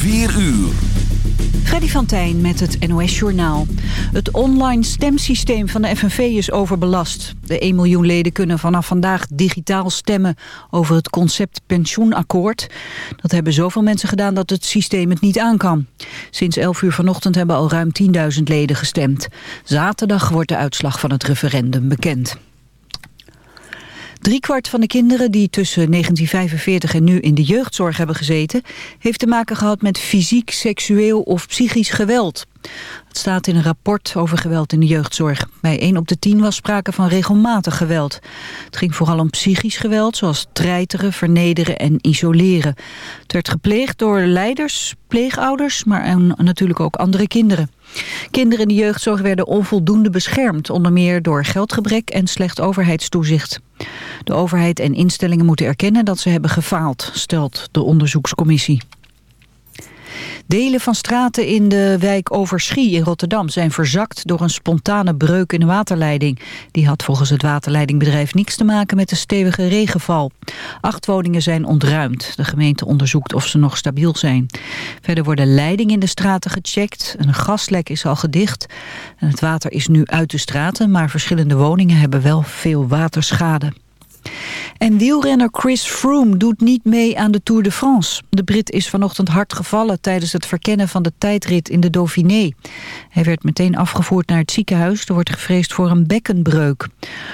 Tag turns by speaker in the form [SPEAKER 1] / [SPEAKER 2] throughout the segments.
[SPEAKER 1] 4 uur.
[SPEAKER 2] Freddy van Tijn met het NOS-journaal. Het online stemsysteem van de FNV is overbelast. De 1 miljoen leden kunnen vanaf vandaag digitaal stemmen over het concept pensioenakkoord. Dat hebben zoveel mensen gedaan dat het systeem het niet aan kan. Sinds 11 uur vanochtend hebben al ruim 10.000 leden gestemd. Zaterdag wordt de uitslag van het referendum bekend. Driekwart van de kinderen die tussen 1945 en nu in de jeugdzorg hebben gezeten... heeft te maken gehad met fysiek, seksueel of psychisch geweld. Het staat in een rapport over geweld in de jeugdzorg. Bij 1 op de 10 was sprake van regelmatig geweld. Het ging vooral om psychisch geweld, zoals treiteren, vernederen en isoleren. Het werd gepleegd door leiders, pleegouders, maar natuurlijk ook andere kinderen. Kinderen in de jeugdzorg werden onvoldoende beschermd, onder meer door geldgebrek en slecht overheidstoezicht. De overheid en instellingen moeten erkennen dat ze hebben gefaald, stelt de onderzoekscommissie. Delen van straten in de wijk Overschie in Rotterdam zijn verzakt door een spontane breuk in de waterleiding. Die had volgens het waterleidingbedrijf niks te maken met de stevige regenval. Acht woningen zijn ontruimd. De gemeente onderzoekt of ze nog stabiel zijn. Verder worden leidingen in de straten gecheckt. Een gaslek is al gedicht. En het water is nu uit de straten, maar verschillende woningen hebben wel veel waterschade. En wielrenner Chris Froome doet niet mee aan de Tour de France. De Brit is vanochtend hard gevallen tijdens het verkennen van de tijdrit in de Dauphiné. Hij werd meteen afgevoerd naar het ziekenhuis. Er wordt gevreesd voor een bekkenbreuk.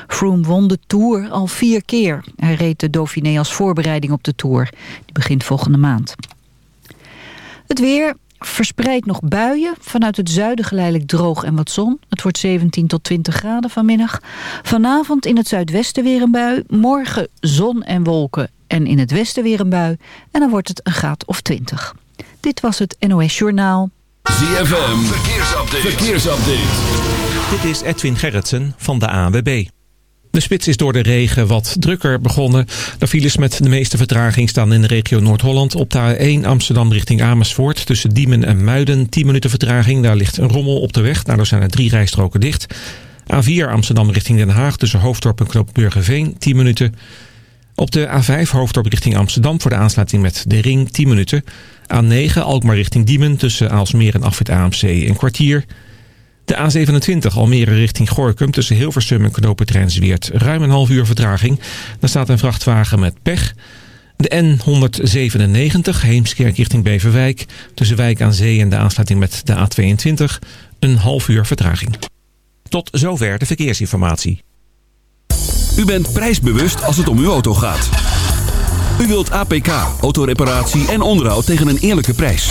[SPEAKER 2] Froome won de Tour al vier keer. Hij reed de Dauphiné als voorbereiding op de Tour. Die begint volgende maand. Het weer, Verspreid nog buien, vanuit het zuiden geleidelijk droog en wat zon. Het wordt 17 tot 20 graden vanmiddag. Vanavond in het zuidwesten weer een bui. Morgen zon en wolken en in het westen weer een bui. En dan wordt het een graad of 20. Dit was het NOS Journaal.
[SPEAKER 1] ZFM, verkeersupdate. verkeersupdate.
[SPEAKER 3] Dit is Edwin Gerritsen van de ANWB. De spits is door de regen wat drukker begonnen. De files met de meeste vertraging staan in de regio Noord-Holland. Op de A1 Amsterdam richting Amersfoort tussen Diemen en Muiden. 10 minuten vertraging, daar ligt een rommel op de weg. Daardoor zijn er drie rijstroken dicht. A4 Amsterdam richting Den Haag tussen Hoofddorp en Knoop 10 minuten. Op de A5 Hoofddorp richting Amsterdam voor de aansluiting met de Ring 10 minuten. A9 Alkmaar richting Diemen tussen Aalsmeer en Afwit AMC een kwartier... De A27 Almere richting Gorkum tussen Hilversum en knooppunt Zweert ruim een half uur vertraging. Daar staat een vrachtwagen met pech. De N197 Heemskerk richting Beverwijk tussen Wijk aan Zee en de aansluiting met de A22 een half uur vertraging. Tot zover de verkeersinformatie.
[SPEAKER 1] U bent prijsbewust als het om uw auto gaat. U wilt APK, autoreparatie en onderhoud tegen een eerlijke prijs.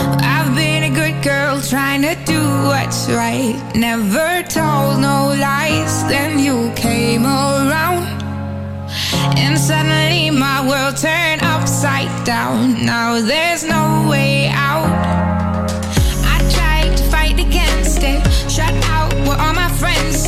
[SPEAKER 4] I've been a good girl trying to do what's right. Never told no lies. Then you came around. And suddenly my world turned upside down. Now there's no way out. I tried to fight against it. Shut out what all my friends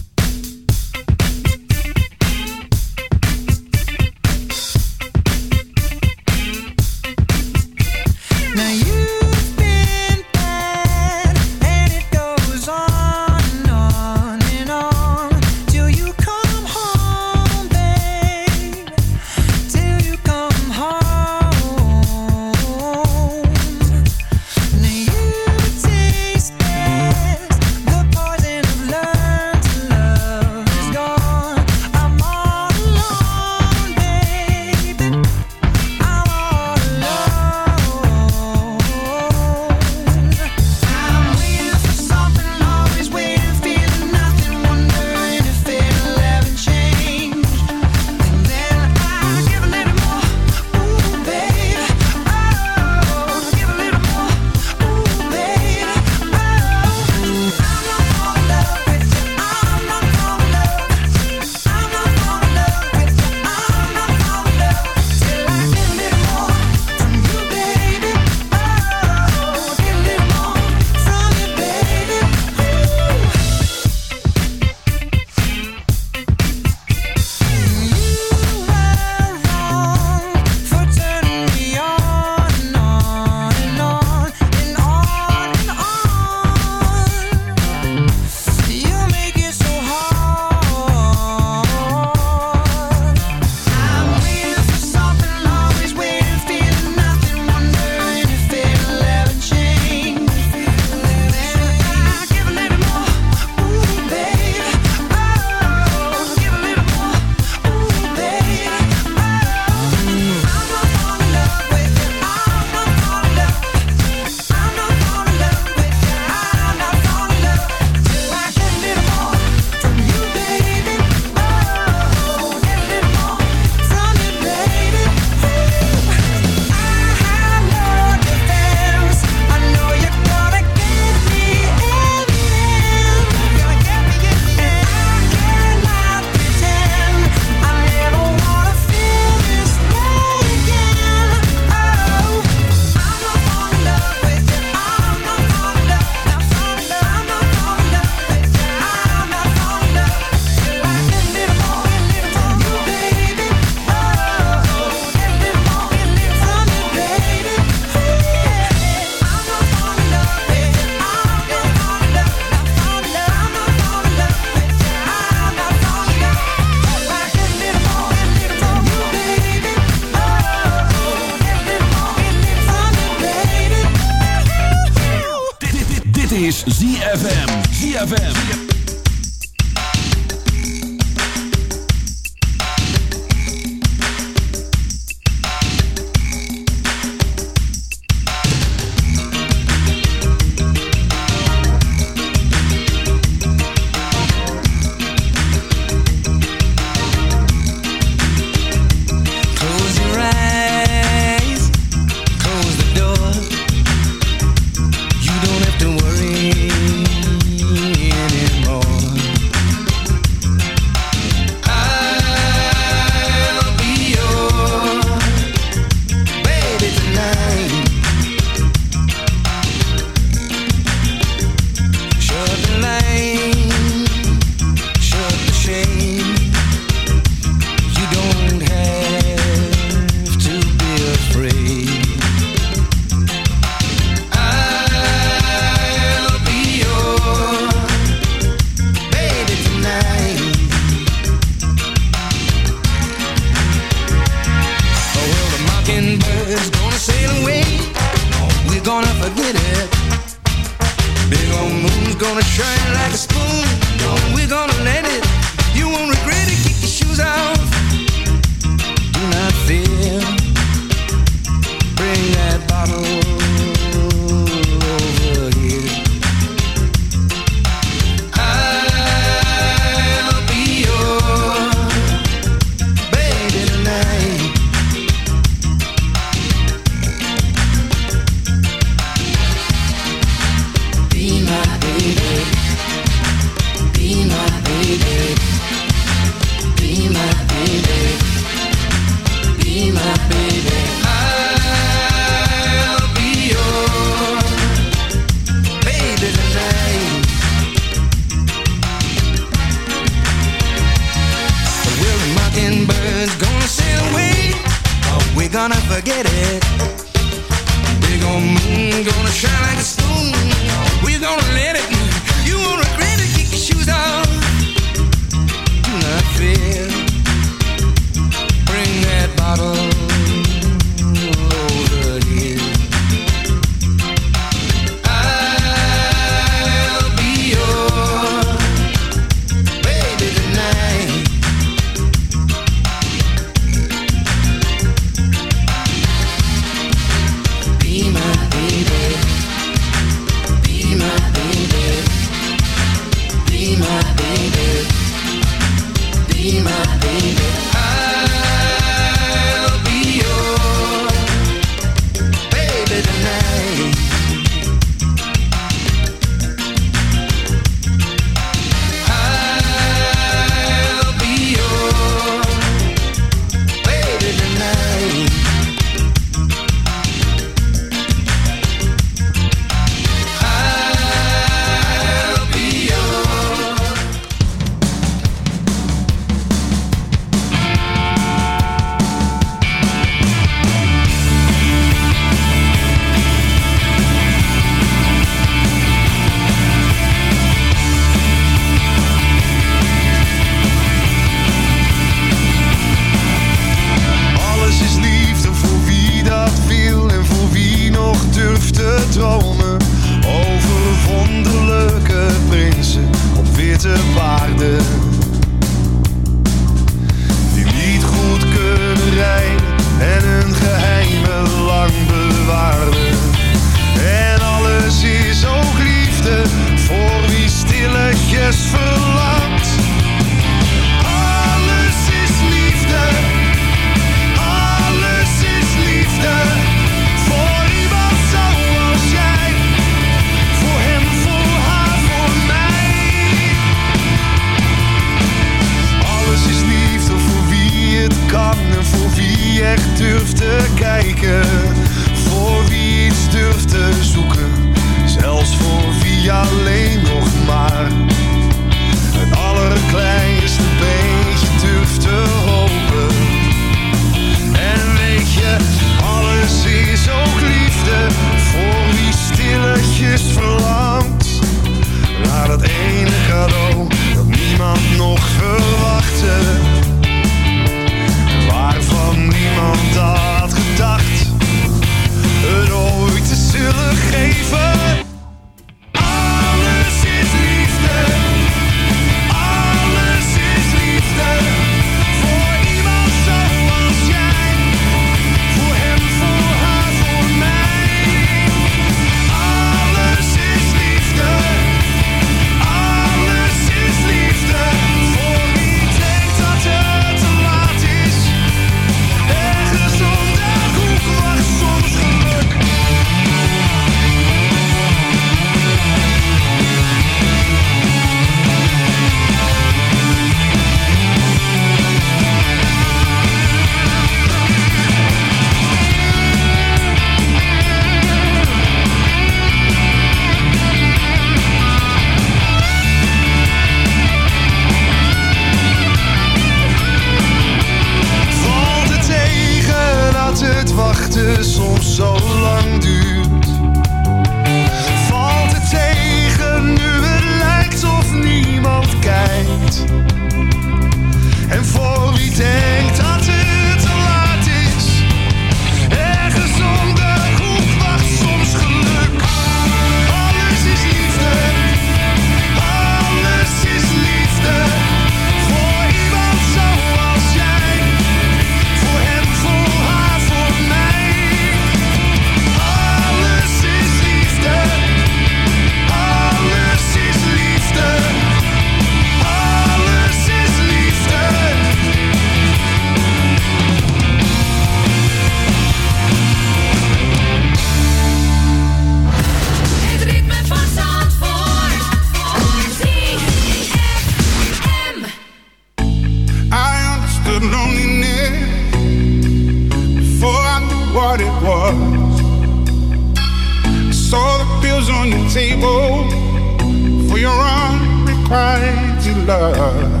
[SPEAKER 4] mighty love. Oh,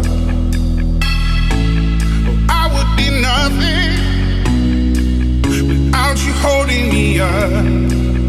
[SPEAKER 4] I
[SPEAKER 5] would be nothing without you holding me up.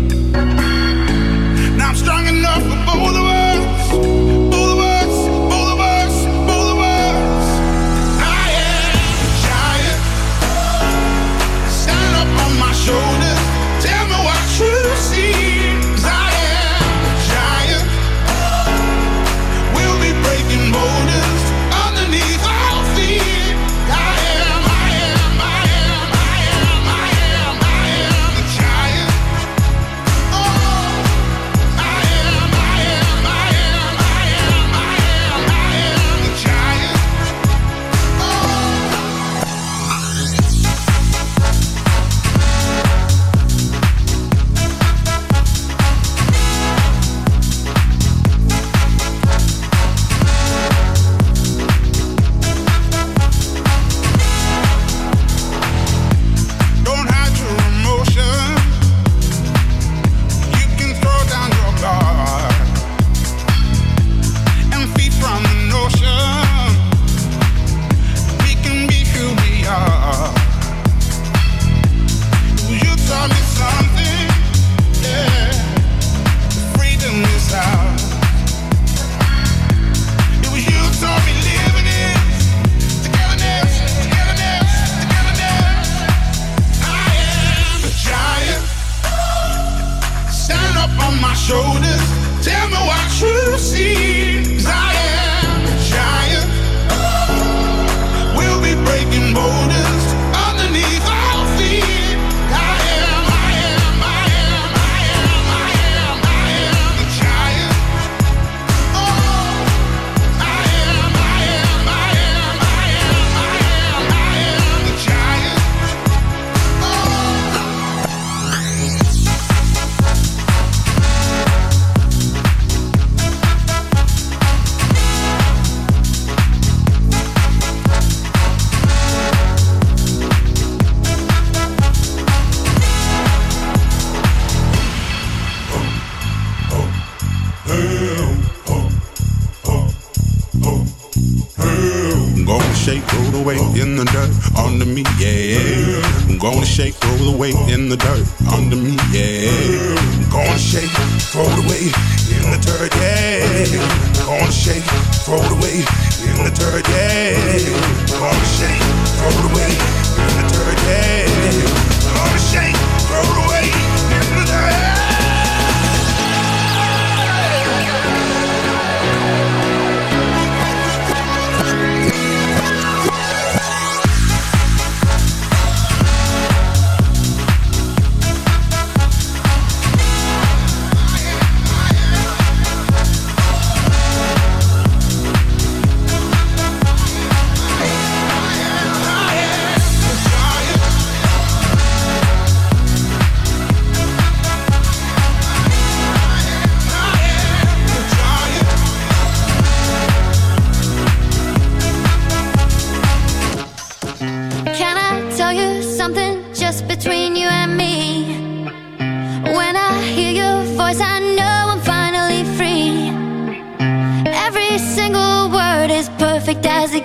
[SPEAKER 6] perfect as it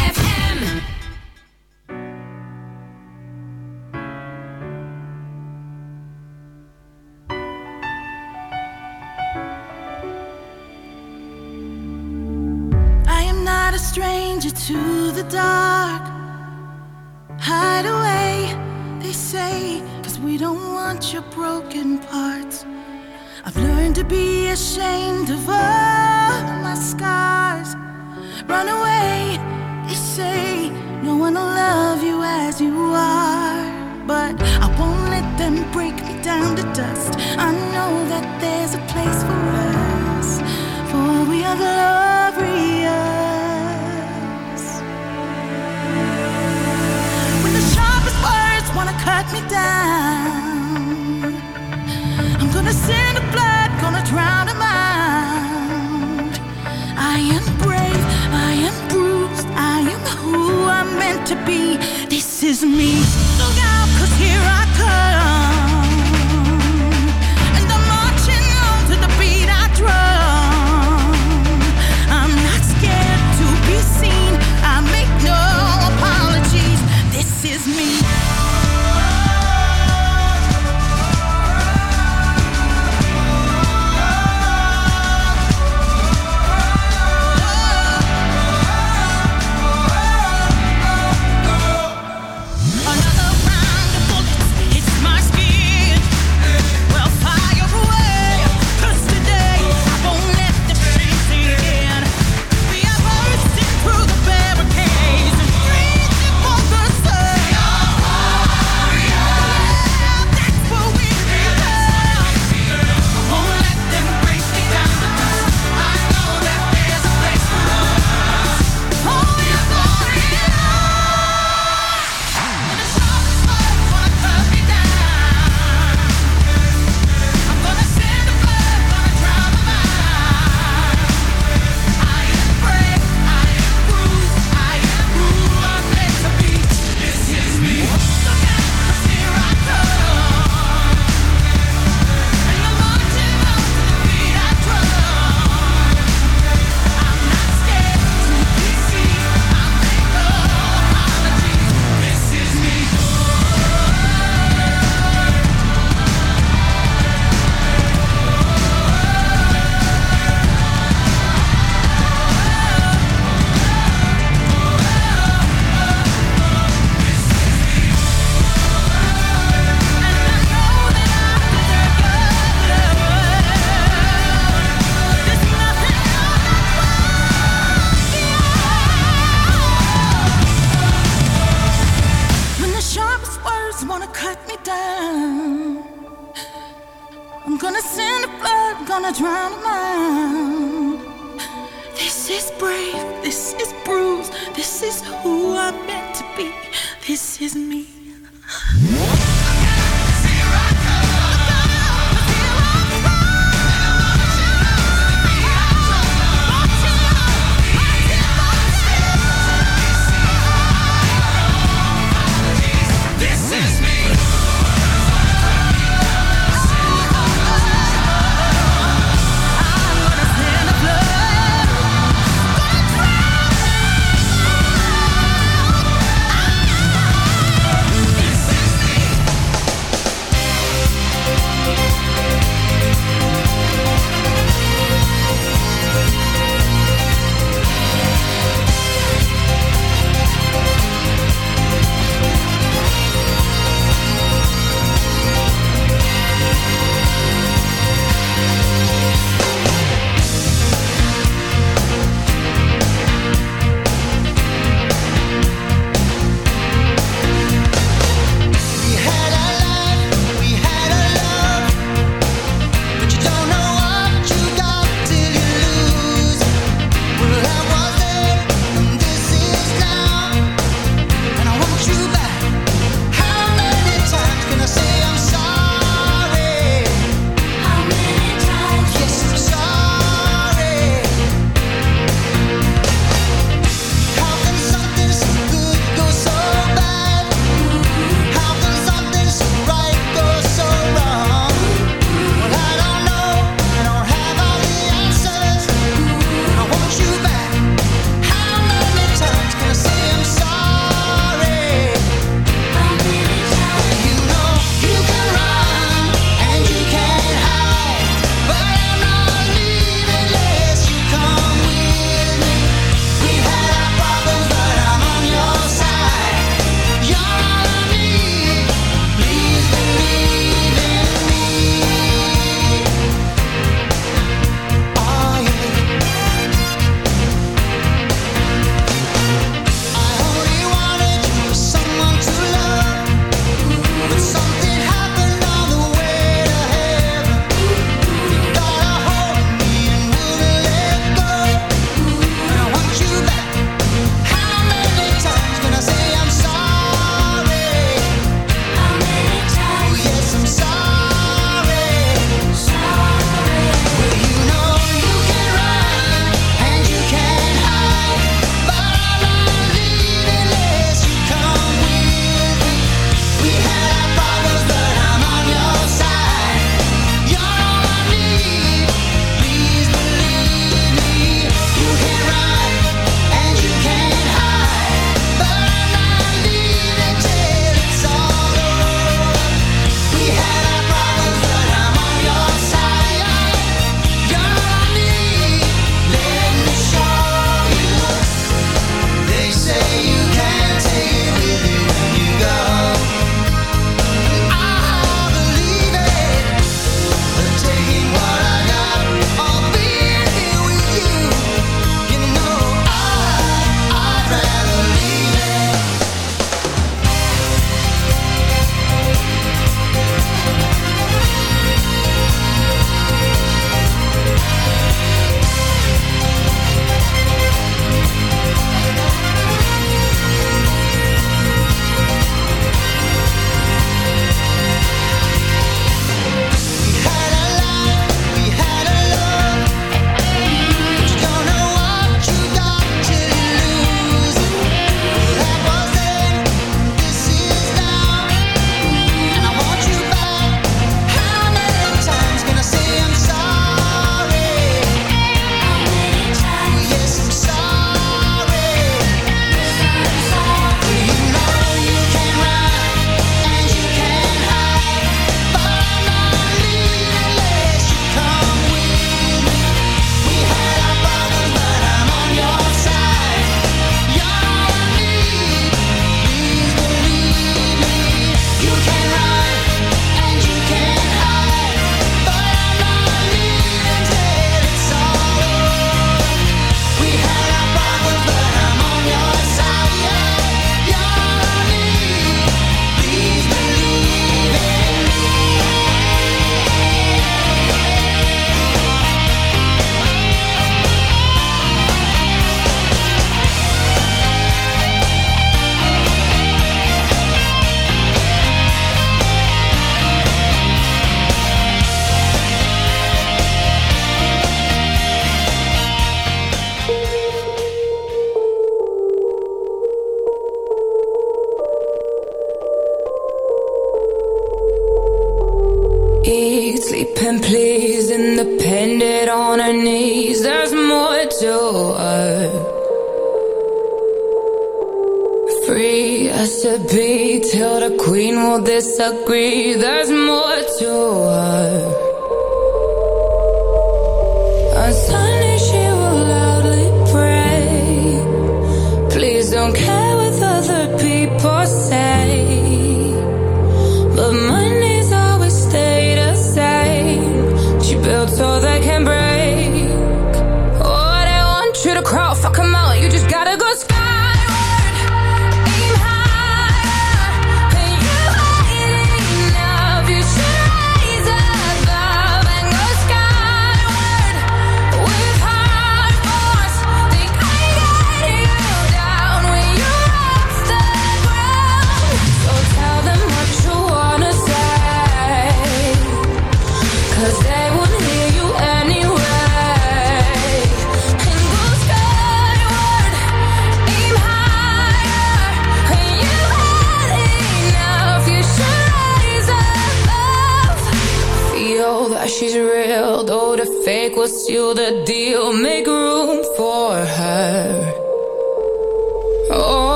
[SPEAKER 7] me.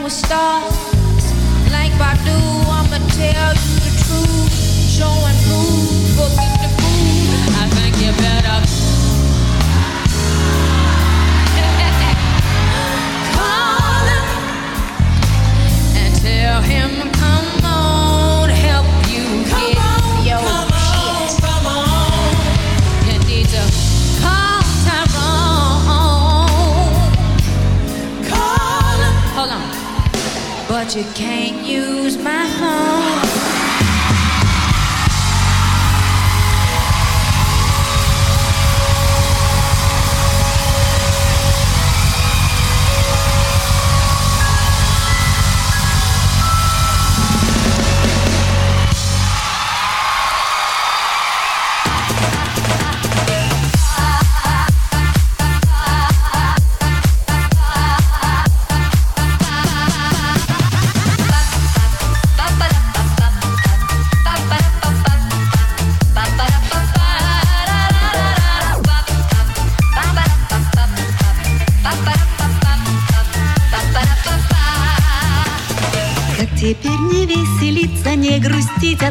[SPEAKER 4] down with stars. Like Badu, I'ma tell you the
[SPEAKER 8] truth. Showing you can't use my heart.